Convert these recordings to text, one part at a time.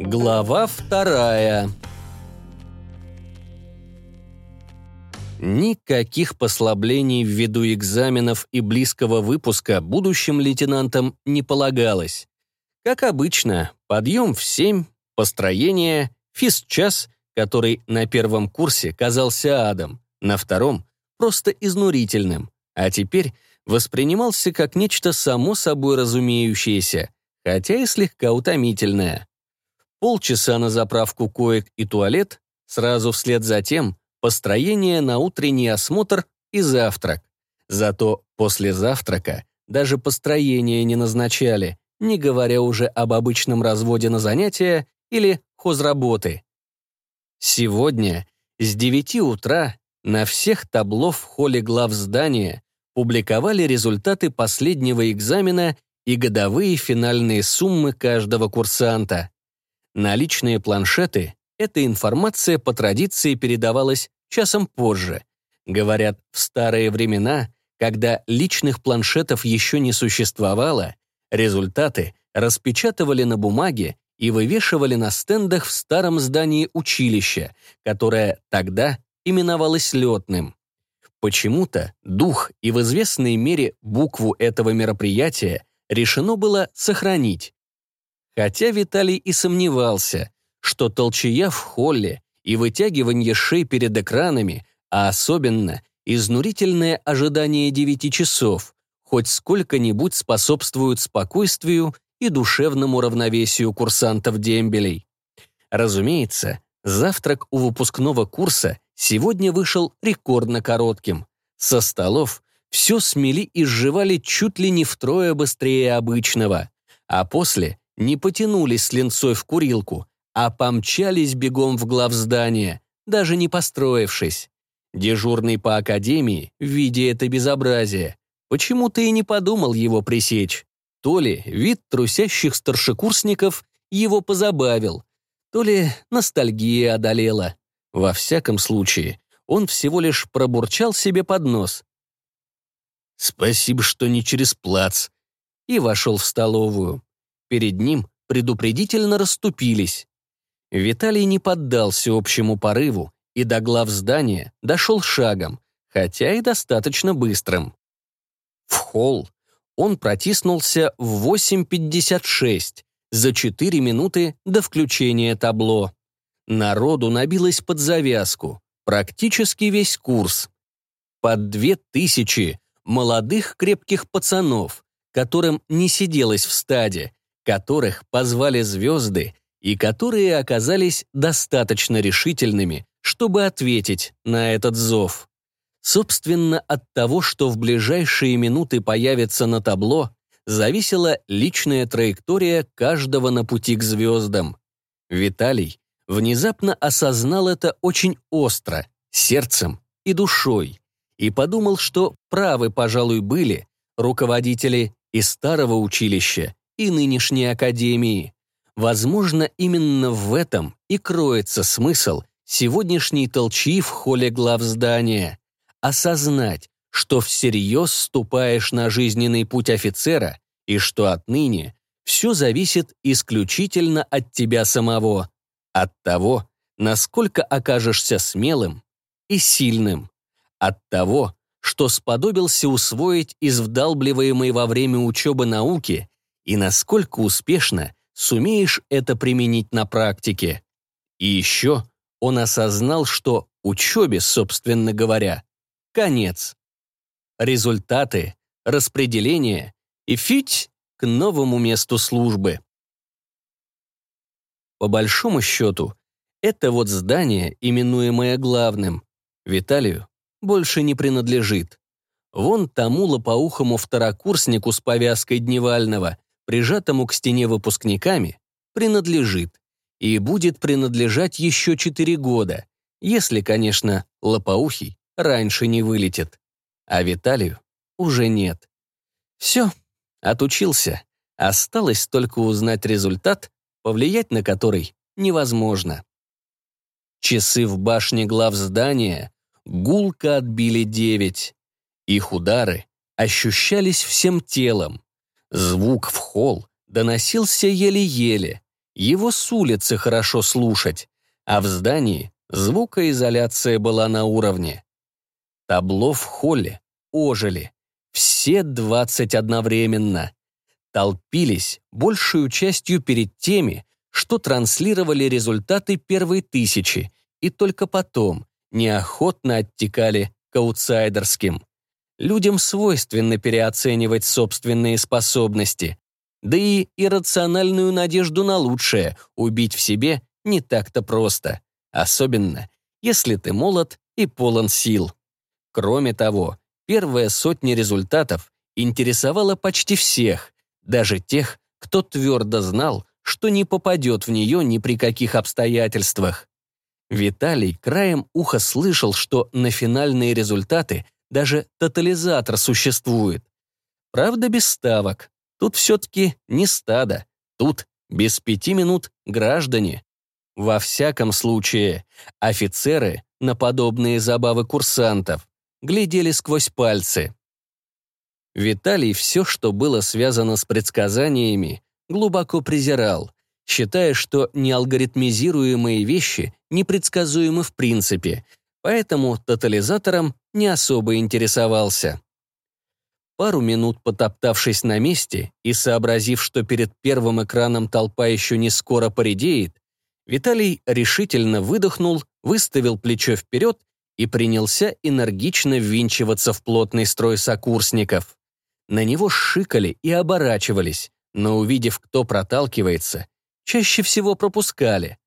Глава вторая Никаких послаблений ввиду экзаменов и близкого выпуска будущим лейтенантам не полагалось. Как обычно, подъем в семь, построение, физчас, который на первом курсе казался адом, на втором — просто изнурительным, а теперь воспринимался как нечто само собой разумеющееся, хотя и слегка утомительное. Полчаса на заправку коек и туалет, сразу вслед за тем построение на утренний осмотр и завтрак. Зато после завтрака даже построение не назначали, не говоря уже об обычном разводе на занятия или хозработы. Сегодня с 9 утра на всех табло в холле глав здания публиковали результаты последнего экзамена и годовые финальные суммы каждого курсанта. На личные планшеты эта информация по традиции передавалась часом позже. Говорят, в старые времена, когда личных планшетов еще не существовало, результаты распечатывали на бумаге и вывешивали на стендах в старом здании училища, которое тогда именовалось летным. Почему-то дух и в известной мере букву этого мероприятия решено было сохранить. Хотя Виталий и сомневался, что толчая в холле и вытягивание шеи перед экранами, а особенно изнурительное ожидание девяти часов, хоть сколько-нибудь способствуют спокойствию и душевному равновесию курсантов-дембелей. Разумеется, завтрак у выпускного курса сегодня вышел рекордно коротким. Со столов все смели и сживали чуть ли не втрое быстрее обычного, а после не потянулись с линцой в курилку, а помчались бегом в главздание, даже не построившись. Дежурный по академии, видя это безобразие, почему-то и не подумал его пресечь. То ли вид трусящих старшекурсников его позабавил, то ли ностальгия одолела. Во всяком случае, он всего лишь пробурчал себе под нос. «Спасибо, что не через плац», и вошел в столовую. Перед ним предупредительно расступились. Виталий не поддался общему порыву и до глав здания дошел шагом, хотя и достаточно быстрым. В холл он протиснулся в 8.56, за 4 минуты до включения табло. Народу набилось под завязку, практически весь курс. Под две тысячи молодых крепких пацанов, которым не сиделось в стаде, которых позвали звезды и которые оказались достаточно решительными, чтобы ответить на этот зов. Собственно, от того, что в ближайшие минуты появится на табло, зависела личная траектория каждого на пути к звездам. Виталий внезапно осознал это очень остро, сердцем и душой, и подумал, что правы, пожалуй, были руководители и старого училища, и нынешней академии. Возможно, именно в этом и кроется смысл сегодняшней толчи в холле глав здания. Осознать, что всерьез ступаешь на жизненный путь офицера и что отныне все зависит исключительно от тебя самого, от того, насколько окажешься смелым и сильным, от того, что сподобился усвоить из вдалбливаемой во время учебы науки и насколько успешно сумеешь это применить на практике. И еще он осознал, что учебе, собственно говоря, конец. Результаты, распределение и фить к новому месту службы. По большому счету, это вот здание, именуемое главным, Виталию больше не принадлежит. Вон тому лопоухому второкурснику с повязкой Дневального прижатому к стене выпускниками, принадлежит и будет принадлежать еще четыре года, если, конечно, Лопоухий раньше не вылетит. А Виталию уже нет. Все, отучился. Осталось только узнать результат, повлиять на который невозможно. Часы в башне глав здания гулко отбили девять. Их удары ощущались всем телом, Звук в холл доносился еле-еле. Его с улицы хорошо слушать, а в здании звукоизоляция была на уровне. Табло в холле ожили. Все двадцать одновременно. Толпились большую частью перед теми, что транслировали результаты первой тысячи, и только потом неохотно оттекали к аутсайдерским. Людям свойственно переоценивать собственные способности, да и иррациональную надежду на лучшее убить в себе не так-то просто, особенно если ты молод и полон сил. Кроме того, первая сотня результатов интересовала почти всех, даже тех, кто твердо знал, что не попадет в нее ни при каких обстоятельствах. Виталий краем уха слышал, что на финальные результаты даже тотализатор существует. Правда, без ставок. Тут все-таки не стадо. Тут без пяти минут граждане. Во всяком случае, офицеры на подобные забавы курсантов глядели сквозь пальцы. Виталий все, что было связано с предсказаниями, глубоко презирал, считая, что неалгоритмизируемые вещи непредсказуемы в принципе, поэтому тотализатором не особо интересовался. Пару минут потоптавшись на месте и сообразив, что перед первым экраном толпа еще не скоро поредеет, Виталий решительно выдохнул, выставил плечо вперед и принялся энергично ввинчиваться в плотный строй сокурсников. На него шикали и оборачивались, но, увидев, кто проталкивается, чаще всего пропускали.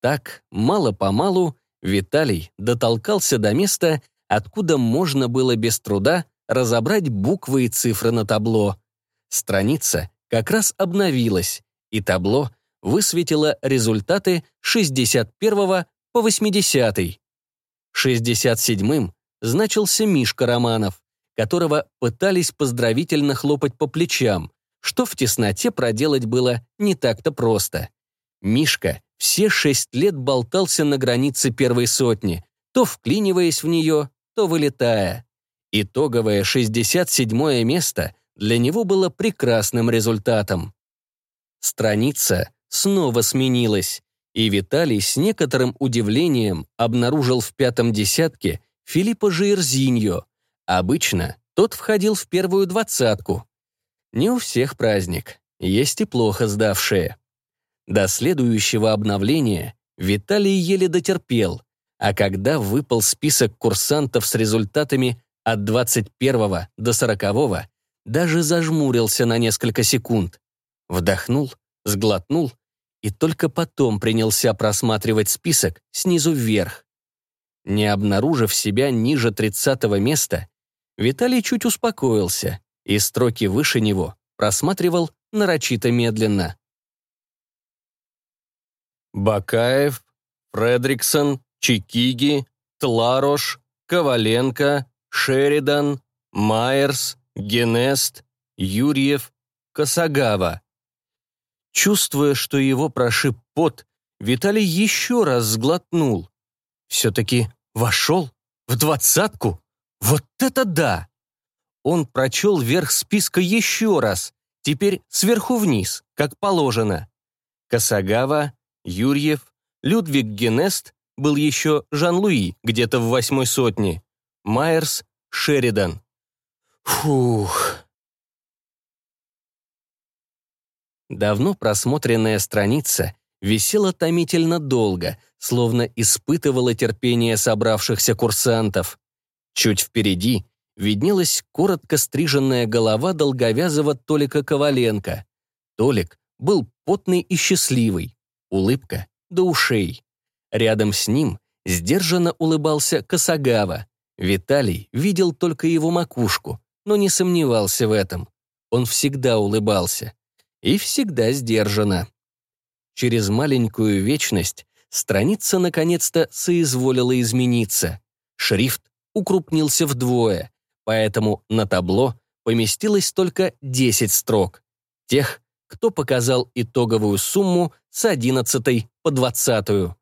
Так, мало-помалу, Виталий дотолкался до места, откуда можно было без труда разобрать буквы и цифры на табло. Страница как раз обновилась, и табло высветило результаты 61 по 80. 67-м значился Мишка Романов, которого пытались поздравительно хлопать по плечам, что в тесноте проделать было не так-то просто. Мишка все шесть лет болтался на границе первой сотни, то вклиниваясь в нее, то вылетая. Итоговое 67 место для него было прекрасным результатом. Страница снова сменилась, и Виталий с некоторым удивлением обнаружил в пятом десятке Филиппа Жирзиньо. Обычно тот входил в первую двадцатку. Не у всех праздник, есть и плохо сдавшие. До следующего обновления Виталий еле дотерпел, а когда выпал список курсантов с результатами от 21 до 40 даже зажмурился на несколько секунд. Вдохнул, сглотнул и только потом принялся просматривать список снизу вверх. Не обнаружив себя ниже 30 места, Виталий чуть успокоился и строки выше него просматривал нарочито медленно. Бакаев, Фредриксон, Чикиги, Тларош, Коваленко, Шеридан, Майерс, Генест, Юрьев, Косагава. Чувствуя, что его прошиб пот, Виталий еще раз сглотнул. Все-таки вошел в двадцатку? Вот это да! Он прочел верх списка еще раз, теперь сверху вниз, как положено. Косагава, Юрьев, Людвиг Генест был еще Жан-Луи, где-то в восьмой сотне. Майерс, Шеридан. Фух. Давно просмотренная страница висела томительно долго, словно испытывала терпение собравшихся курсантов. Чуть впереди виднелась коротко стриженная голова долговязого Толика Коваленко. Толик был потный и счастливый улыбка до ушей. Рядом с ним сдержанно улыбался Косагава. Виталий видел только его макушку, но не сомневался в этом. Он всегда улыбался. И всегда сдержанно. Через маленькую вечность страница наконец-то соизволила измениться. Шрифт укрупнился вдвое, поэтому на табло поместилось только 10 строк. Тех, кто показал итоговую сумму с 11 по 20.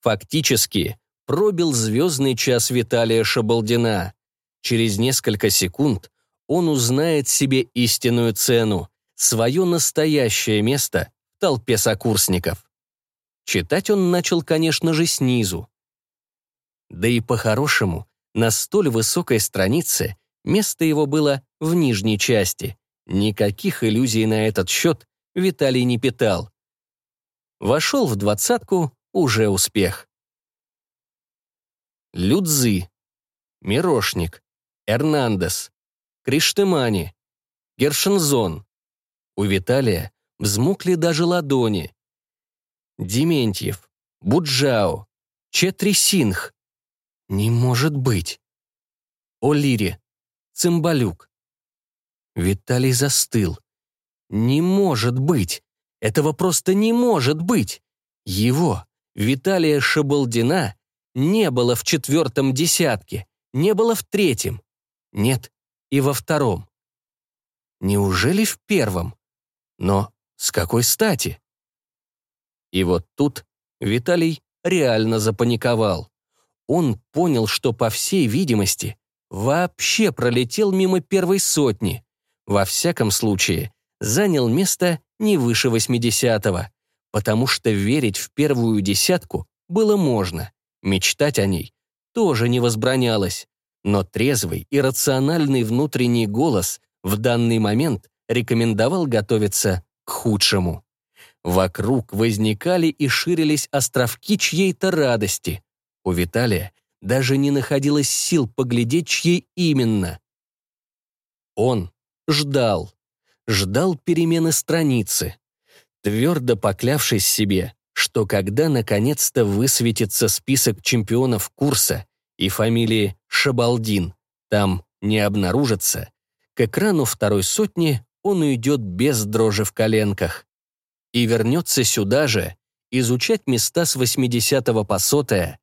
Фактически, пробил звездный час Виталия Шабалдина. Через несколько секунд он узнает себе истинную цену, свое настоящее место в толпе сокурсников. Читать он начал, конечно же, снизу. Да и по-хорошему, на столь высокой странице место его было в нижней части. Никаких иллюзий на этот счет Виталий не питал. Вошел в двадцатку уже успех. Людзы, Мирошник, Эрнандес, Криштемани, Гершензон. У Виталия взмокли даже ладони. Дементьев, Буджао, Четрисинх. Не может быть. Олири, Цимбалюк. Виталий застыл. Не может быть. Этого просто не может быть. Его, Виталия Шабалдина, не было в четвертом десятке, не было в третьем. Нет, и во втором. Неужели в первом? Но с какой стати? И вот тут Виталий реально запаниковал. Он понял, что, по всей видимости, вообще пролетел мимо первой сотни. Во всяком случае, занял место не выше 80-го, потому что верить в первую десятку было можно, мечтать о ней тоже не возбранялось. Но трезвый и рациональный внутренний голос в данный момент рекомендовал готовиться к худшему. Вокруг возникали и ширились островки чьей-то радости. У Виталия даже не находилось сил поглядеть, чьей именно. Он ждал. Ждал перемены страницы. Твердо поклявшись себе, что когда наконец-то высветится список чемпионов курса и фамилии Шабалдин там не обнаружится, к экрану второй сотни он уйдет без дрожи в коленках и вернется сюда же изучать места с 80 по сотое,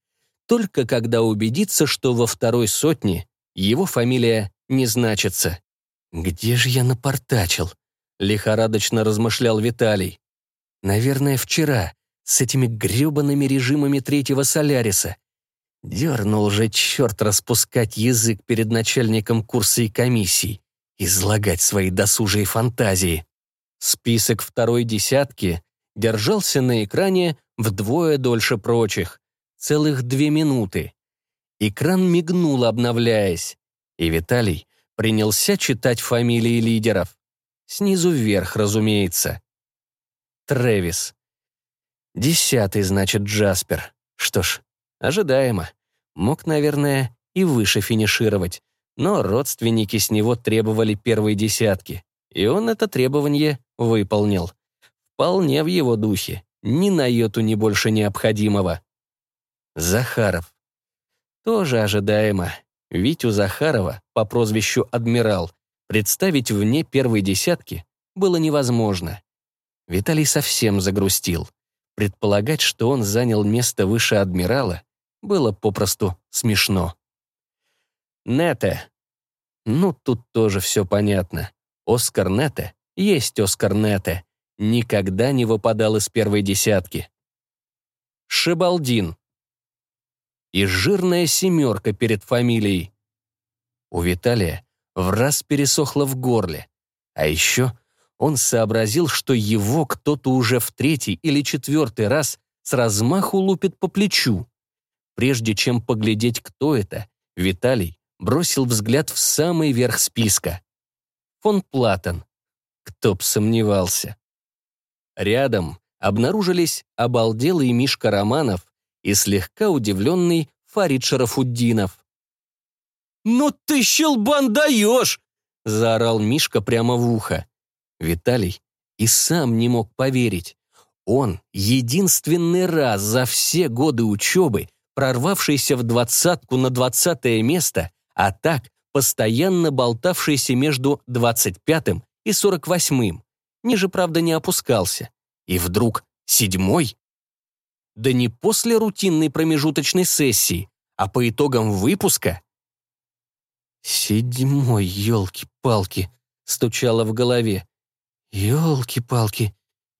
только когда убедится, что во второй сотне его фамилия не значится. «Где же я напортачил?» — лихорадочно размышлял Виталий. «Наверное, вчера, с этими гребаными режимами третьего Соляриса. Дернул же черт распускать язык перед начальником курса и комиссий, излагать свои досужие фантазии. Список второй десятки держался на экране вдвое дольше прочих, целых две минуты. Экран мигнул, обновляясь, и Виталий принялся читать фамилии лидеров. Снизу вверх, разумеется. Трэвис. Десятый, значит, Джаспер. Что ж, ожидаемо. Мог, наверное, и выше финишировать, но родственники с него требовали первой десятки, и он это требование выполнил. Вполне в его духе, ни на йоту не больше необходимого. Захаров. Тоже ожидаемо. Витю Захарова по прозвищу «Адмирал» представить вне первой десятки было невозможно. Виталий совсем загрустил. Предполагать, что он занял место выше адмирала, было попросту смешно. Нете. Ну, тут тоже все понятно. Оскар Нете есть Оскар Нете. Никогда не выпадал из первой десятки. Шибалдин. И жирная семерка перед фамилией. У Виталия в раз пересохло в горле. А еще он сообразил, что его кто-то уже в третий или четвертый раз с размаху лупит по плечу. Прежде чем поглядеть, кто это, Виталий бросил взгляд в самый верх списка. Фон Платен. Кто б сомневался. Рядом обнаружились обалделый Мишка Романов и слегка удивленный Фарид Шарафуддинов. «Ну ты, щелбан, даешь!» — заорал Мишка прямо в ухо. Виталий и сам не мог поверить. Он единственный раз за все годы учебы, прорвавшийся в двадцатку на двадцатое место, а так постоянно болтавшийся между двадцать пятым и сорок восьмым, ниже, правда, не опускался. И вдруг седьмой? Да не после рутинной промежуточной сессии, а по итогам выпуска. «Седьмой, елки-палки!» — стучало в голове. Ёлки-палки,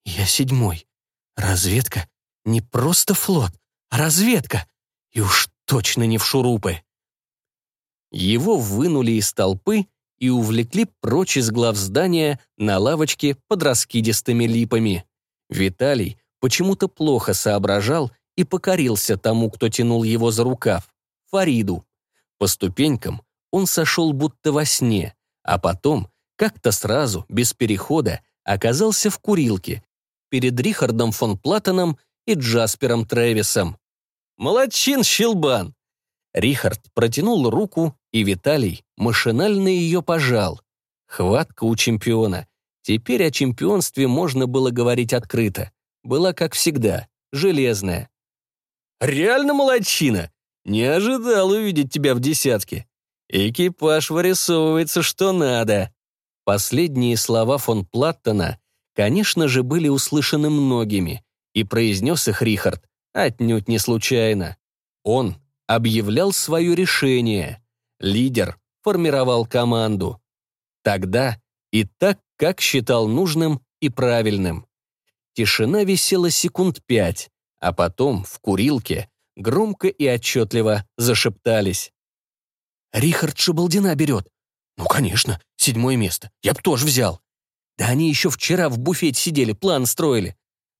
я седьмой. Разведка? Не просто флот, а разведка. И уж точно не в шурупы. Его вынули из толпы и увлекли прочь из глав здания на лавочке под раскидистыми липами. Виталий почему-то плохо соображал и покорился тому, кто тянул его за рукав, Фариду. По ступенькам он сошел будто во сне, а потом, как-то сразу, без перехода, оказался в курилке перед Рихардом фон Платоном и Джаспером Трэвисом. «Молодчин, щелбан!» Рихард протянул руку, и Виталий машинально ее пожал. Хватка у чемпиона. Теперь о чемпионстве можно было говорить открыто. Была, как всегда, железная. «Реально молодчина! Не ожидал увидеть тебя в десятке. Экипаж вырисовывается что надо». Последние слова фон Платтона, конечно же, были услышаны многими, и произнес их Рихард отнюдь не случайно. Он объявлял свое решение. Лидер формировал команду. Тогда и так, как считал нужным и правильным. Тишина висела секунд пять, а потом в курилке громко и отчетливо зашептались. «Рихард Шабалдина берет». «Ну, конечно, седьмое место. Я б тоже взял». «Да они еще вчера в буфете сидели, план строили».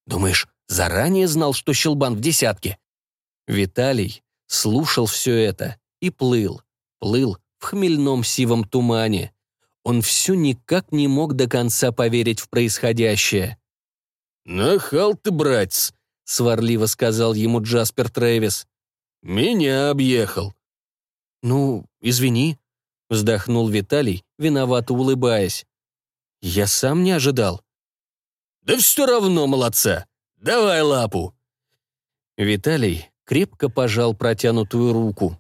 «Думаешь, заранее знал, что Щелбан в десятке?» Виталий слушал все это и плыл, плыл в хмельном сивом тумане. Он все никак не мог до конца поверить в происходящее. «Нахал ты, братец», — сварливо сказал ему Джаспер Трэвис. «Меня объехал». «Ну, извини», — вздохнул Виталий, виновато улыбаясь. «Я сам не ожидал». «Да все равно молодца. Давай лапу». Виталий крепко пожал протянутую руку.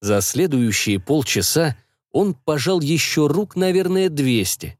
За следующие полчаса он пожал еще рук, наверное, двести.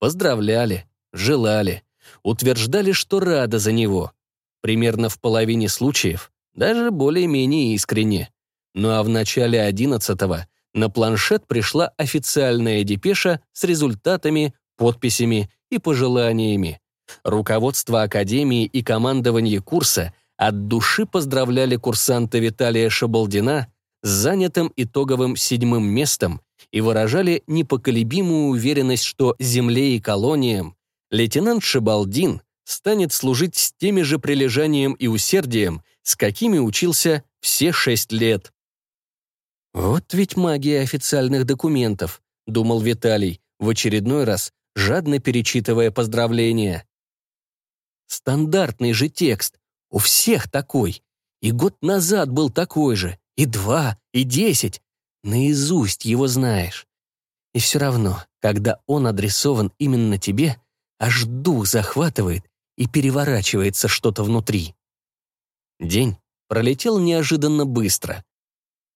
Поздравляли, желали, утверждали, что рада за него. Примерно в половине случаев, даже более-менее искренне. Ну а в начале одиннадцатого на планшет пришла официальная депеша с результатами, подписями и пожеланиями. Руководство Академии и командование курса – от души поздравляли курсанта Виталия Шабалдина с занятым итоговым седьмым местом и выражали непоколебимую уверенность, что земле и колониям лейтенант Шабалдин станет служить с теми же прилежанием и усердием, с какими учился все шесть лет. «Вот ведь магия официальных документов», — думал Виталий, в очередной раз жадно перечитывая поздравления. Стандартный же текст, у всех такой. И год назад был такой же. И два, и десять. Наизусть его знаешь. И все равно, когда он адресован именно тебе, аж дух захватывает и переворачивается что-то внутри. День пролетел неожиданно быстро.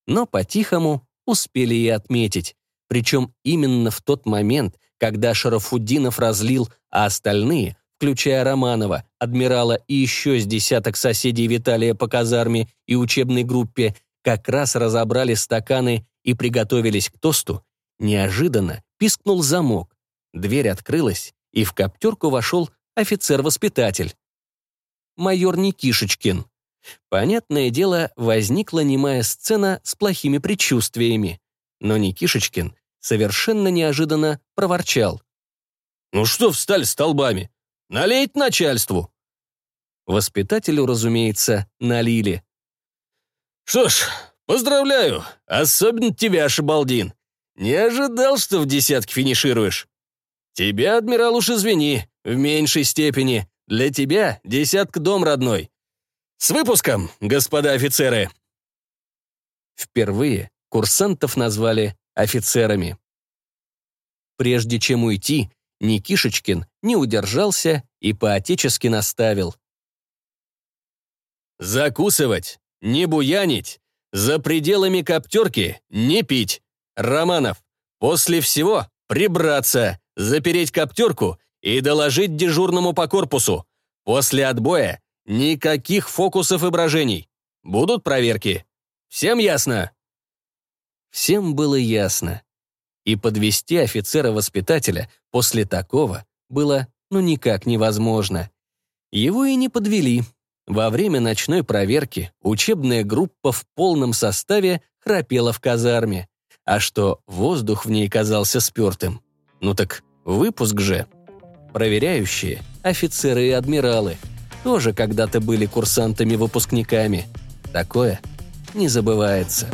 Но по-тихому успели и отметить. Причем именно в тот момент, когда Шарафуддинов разлил, а остальные включая Романова, адмирала и еще с десяток соседей Виталия по казарме и учебной группе, как раз разобрали стаканы и приготовились к тосту, неожиданно пискнул замок. Дверь открылась, и в коптерку вошел офицер-воспитатель. Майор Никишечкин. Понятное дело, возникла немая сцена с плохими предчувствиями. Но Никишечкин совершенно неожиданно проворчал. «Ну что встали столбами? Налить начальству!» Воспитателю, разумеется, налили. «Что ж, поздравляю, особенно тебя, Шабалдин. Не ожидал, что в десятке финишируешь. Тебя, адмирал, уж извини, в меньшей степени. Для тебя десятка дом родной. С выпуском, господа офицеры!» Впервые курсантов назвали офицерами. Прежде чем уйти, Никишечкин не удержался и поотечески наставил. «Закусывать, не буянить, за пределами коптерки не пить. Романов, после всего прибраться, запереть коптерку и доложить дежурному по корпусу. После отбоя никаких фокусов и брожений. Будут проверки. Всем ясно?» Всем было ясно и подвести офицера-воспитателя после такого было ну никак невозможно. Его и не подвели. Во время ночной проверки учебная группа в полном составе храпела в казарме. А что воздух в ней казался спертым? Ну так выпуск же. Проверяющие, офицеры и адмиралы, тоже когда-то были курсантами-выпускниками. Такое не забывается.